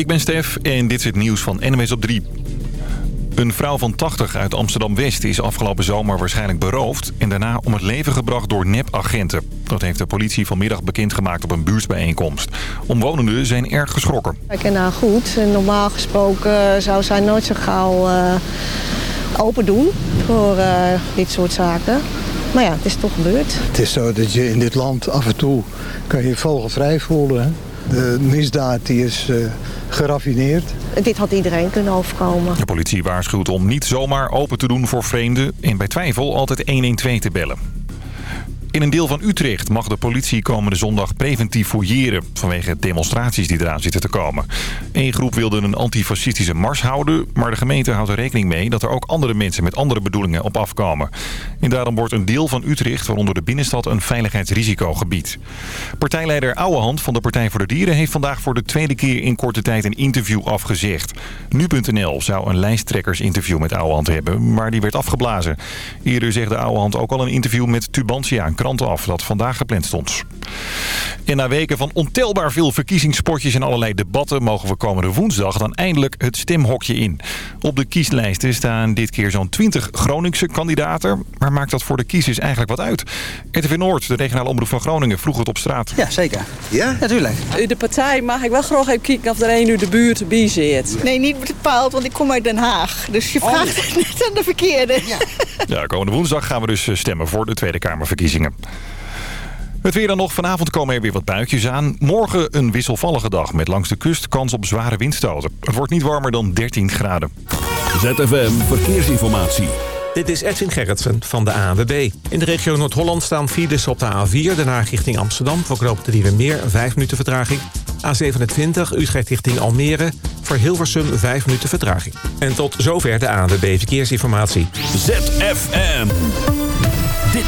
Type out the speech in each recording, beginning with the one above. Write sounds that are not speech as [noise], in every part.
ik ben Stef en dit is het nieuws van NWS op 3. Een vrouw van 80 uit Amsterdam-West is afgelopen zomer waarschijnlijk beroofd... en daarna om het leven gebracht door nepagenten. Dat heeft de politie vanmiddag bekendgemaakt op een buurtsbijeenkomst. Omwonenden zijn erg geschrokken. Ik ken haar goed. Normaal gesproken zou zij nooit zo gauw uh, open doen voor uh, dit soort zaken. Maar ja, het is toch gebeurd. Het is zo dat je in dit land af en toe kan je vogelvrij voelen. Hè? De misdaad die is uh, geraffineerd. Dit had iedereen kunnen overkomen. De politie waarschuwt om niet zomaar open te doen voor vreemden... en bij twijfel altijd 112 te bellen. In een deel van Utrecht mag de politie komende zondag preventief fouilleren... vanwege demonstraties die eraan zitten te komen. Eén groep wilde een antifascistische mars houden... maar de gemeente houdt er rekening mee dat er ook andere mensen met andere bedoelingen op afkomen. En daarom wordt een deel van Utrecht, waaronder de binnenstad, een veiligheidsrisicogebied. Partijleider Ouwehand van de Partij voor de Dieren... heeft vandaag voor de tweede keer in korte tijd een interview afgezegd. Nu.nl zou een lijsttrekkersinterview met Ouwehand hebben, maar die werd afgeblazen. Eerder zegde Ouwehand ook al een interview met Tubantia krant af dat vandaag gepland stond. En na weken van ontelbaar veel verkiezingspotjes en allerlei debatten... mogen we komende woensdag dan eindelijk het stemhokje in. Op de kieslijsten staan dit keer zo'n 20 Groningse kandidaten. Maar maakt dat voor de kiezers eigenlijk wat uit? RTV Noord, de regionale omroep van Groningen, vroeg het op straat. Ja, zeker. Ja? Natuurlijk. De partij mag ik wel graag even kijken of er een nu de buurt bij zit. Nee, niet bepaald, want ik kom uit Den Haag. Dus je vraagt oh. [laughs] net aan de verkeerde. Ja. ja, komende woensdag gaan we dus stemmen voor de Tweede Kamerverkiezingen. Het weer dan nog. Vanavond komen er weer wat buitjes aan. Morgen een wisselvallige dag met langs de kust kans op zware windstoten. Het wordt niet warmer dan 13 graden. ZFM Verkeersinformatie. Dit is Edwin Gerritsen van de ANWB. In de regio Noord-Holland staan files op de A4, daarna richting Amsterdam. Voor knoop de meer 5 minuten vertraging. A27, Utrecht richting Almere. Voor Hilversum 5 minuten vertraging. En tot zover de ANWB Verkeersinformatie. ZFM.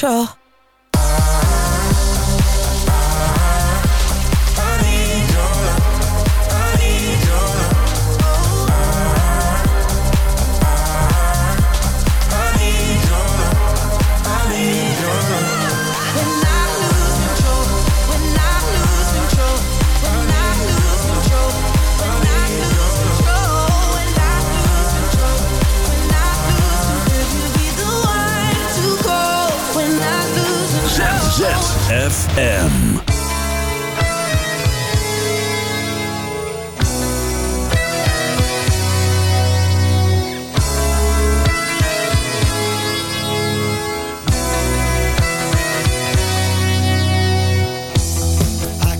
sure.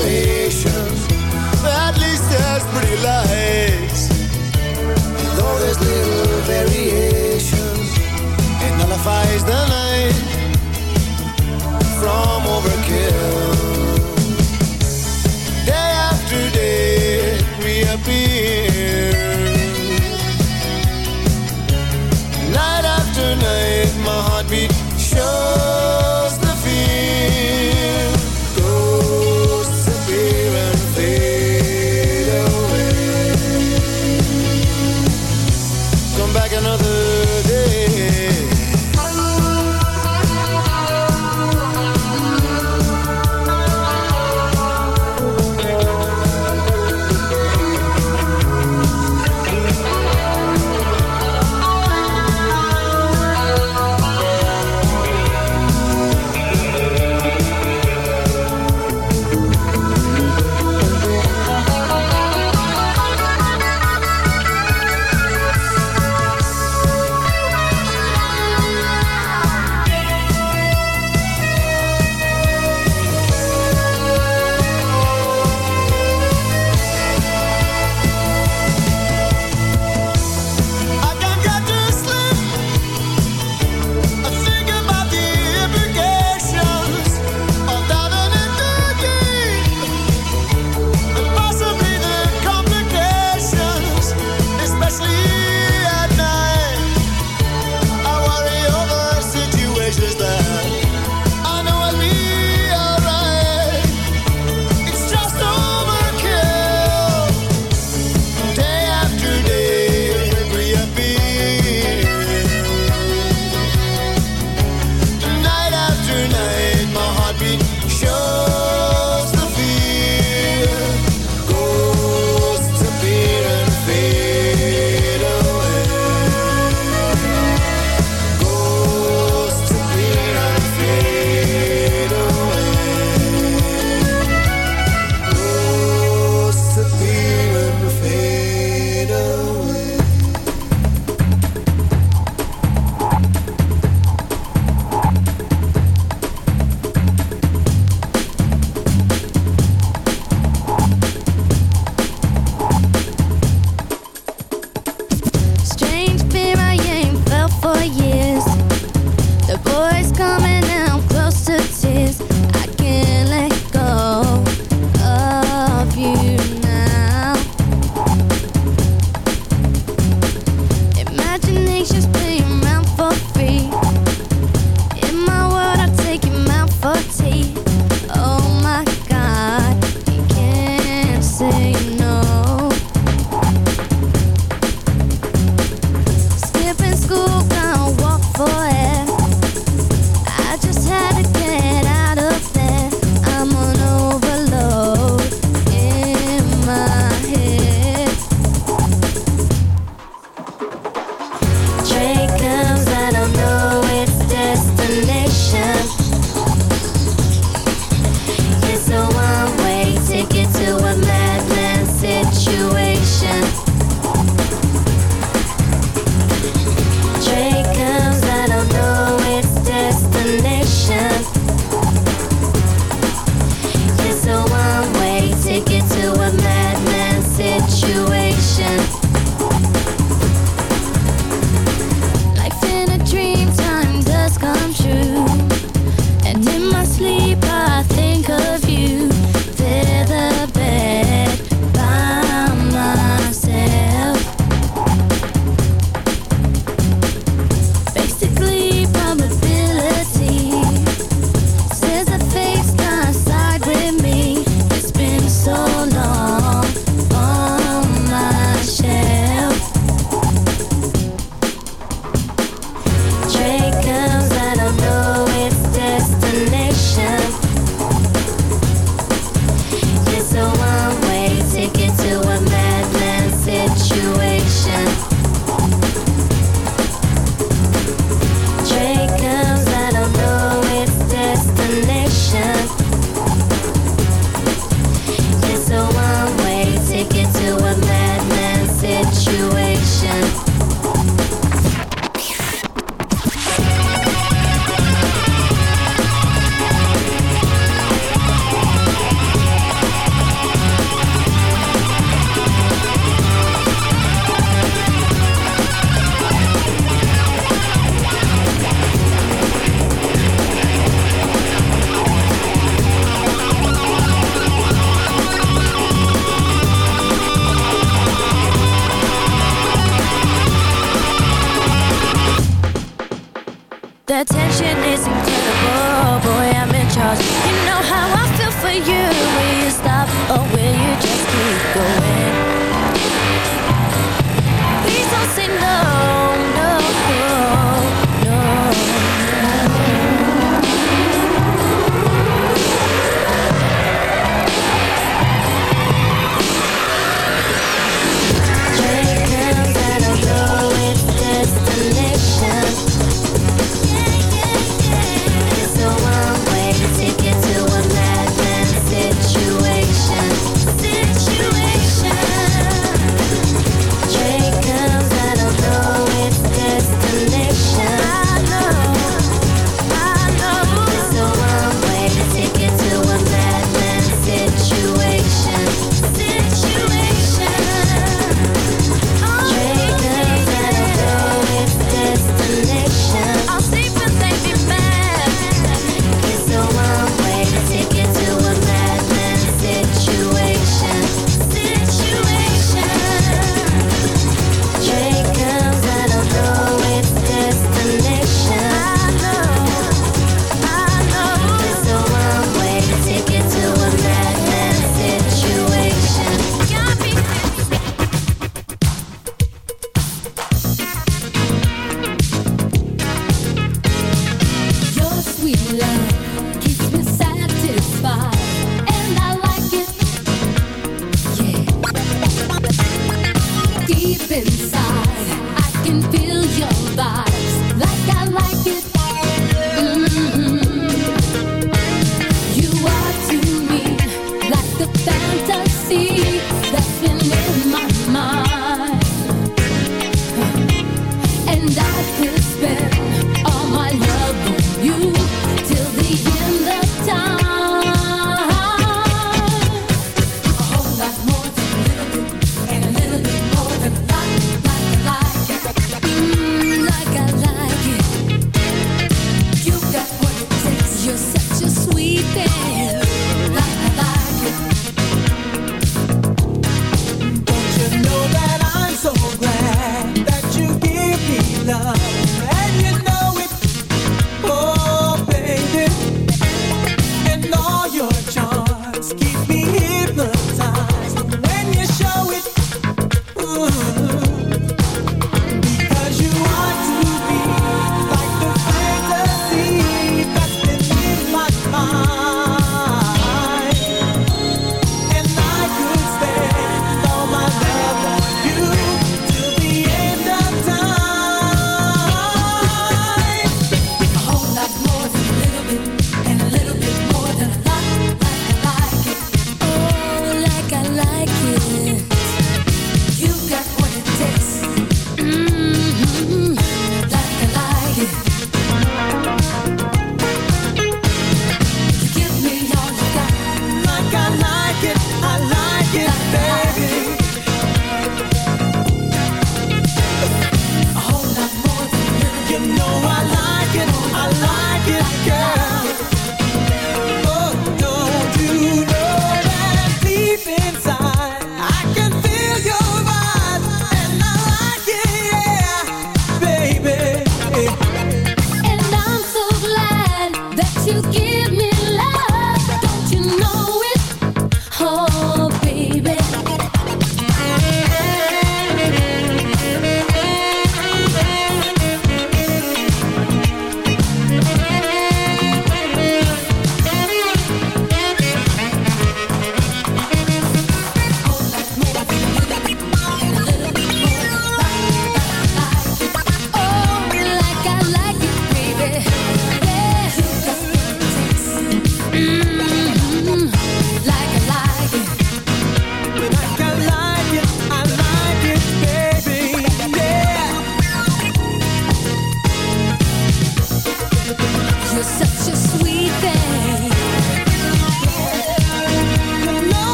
Desperation. At least there's pretty lights.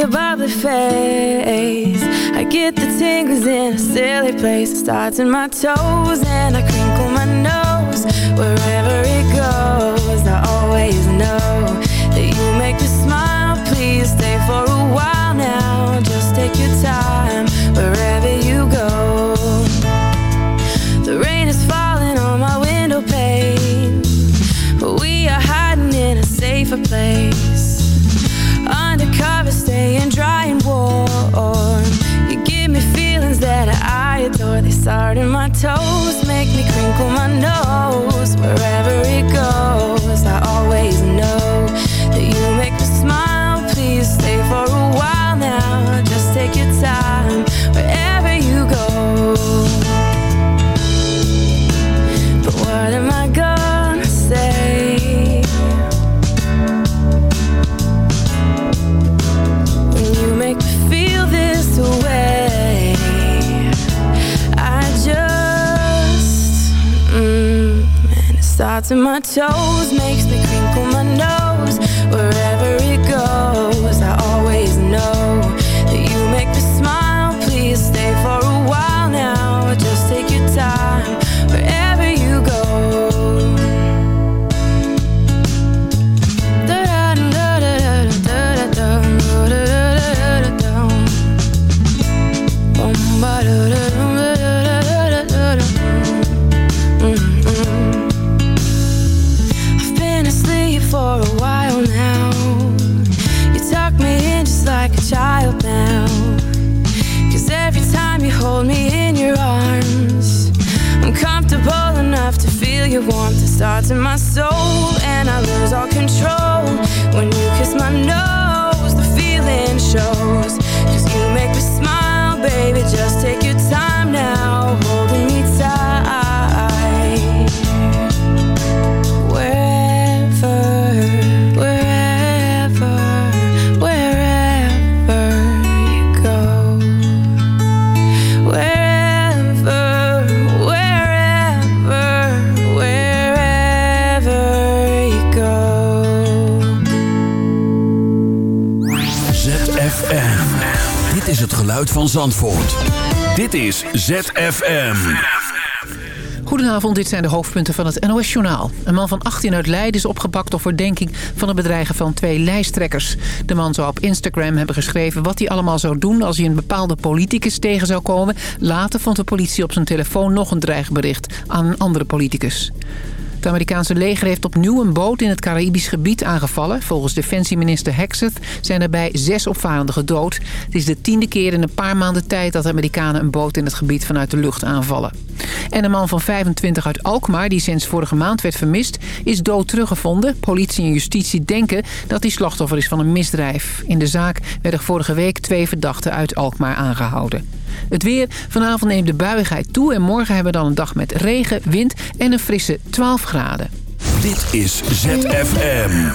See bubbly face, I get the tingles in a silly place. It starts in my toes and I crinkle my nose. Wherever it goes, I always know adore. They start in my toes, make me crinkle my nose. In my toes Makes Zandvoort. Dit is ZFM. Goedenavond, dit zijn de hoofdpunten van het NOS-journaal. Een man van 18 uit Leiden is opgepakt op verdenking van het bedreigen van twee lijsttrekkers. De man zou op Instagram hebben geschreven wat hij allemaal zou doen als hij een bepaalde politicus tegen zou komen. Later vond de politie op zijn telefoon nog een dreigbericht aan een andere politicus. Amerikaanse leger heeft opnieuw een boot in het Caribisch gebied aangevallen. Volgens defensieminister Hexeth zijn daarbij zes opvarenden gedood. Het is de tiende keer in een paar maanden tijd dat de Amerikanen een boot in het gebied vanuit de lucht aanvallen. En een man van 25 uit Alkmaar, die sinds vorige maand werd vermist, is dood teruggevonden. Politie en justitie denken dat hij slachtoffer is van een misdrijf. In de zaak werden vorige week twee verdachten uit Alkmaar aangehouden. Het weer. Vanavond neemt de buiigheid toe en morgen hebben we dan een dag met regen, wind en een frisse 12 graden. Dit is ZFM.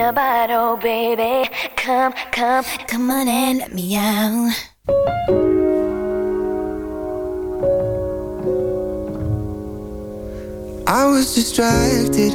In a bottle, baby. Come, come, come on and let me out. I was distracted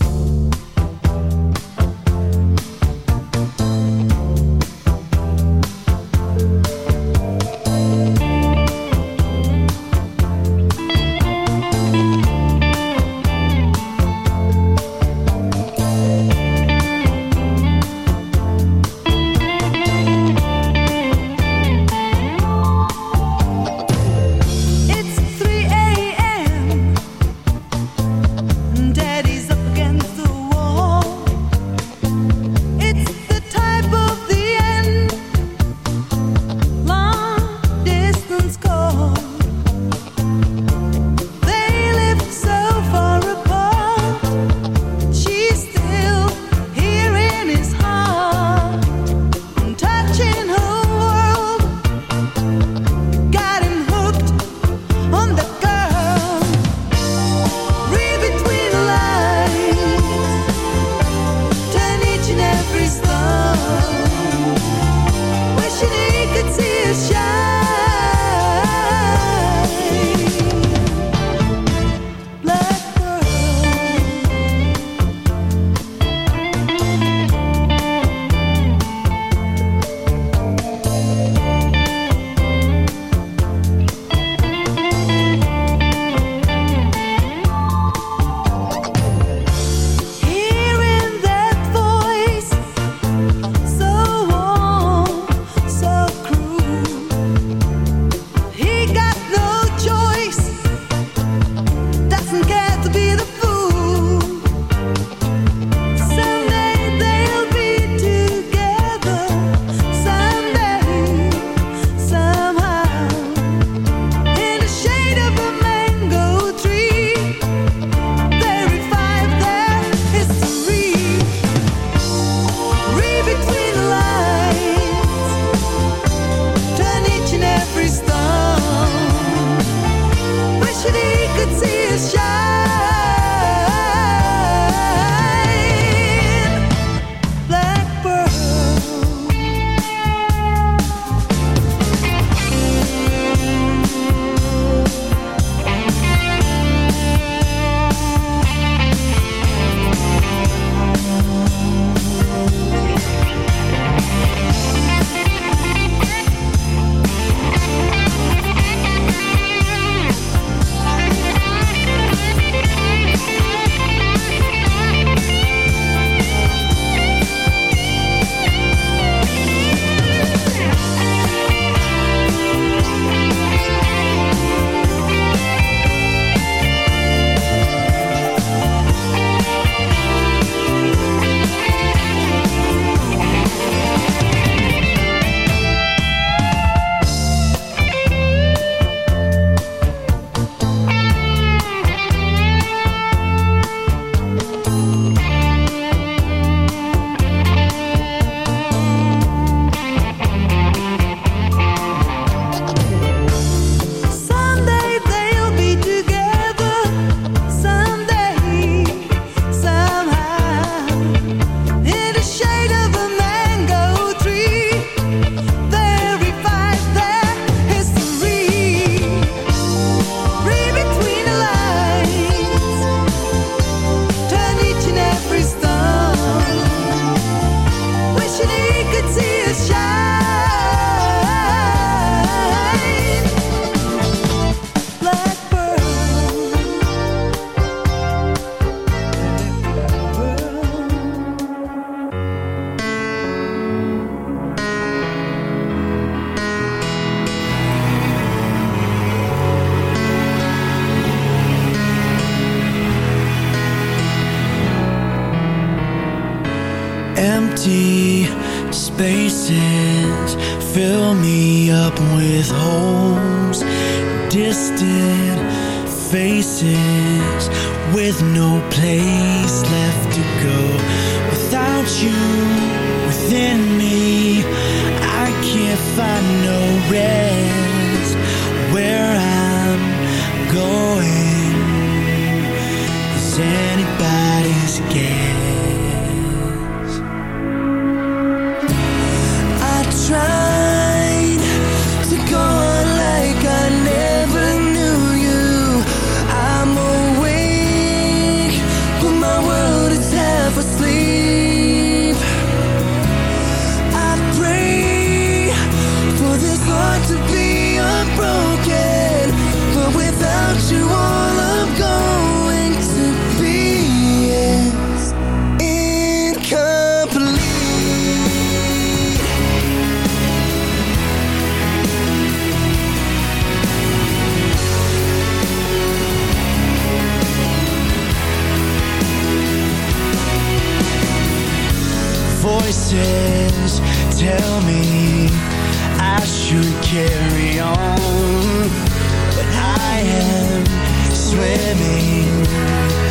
Swimming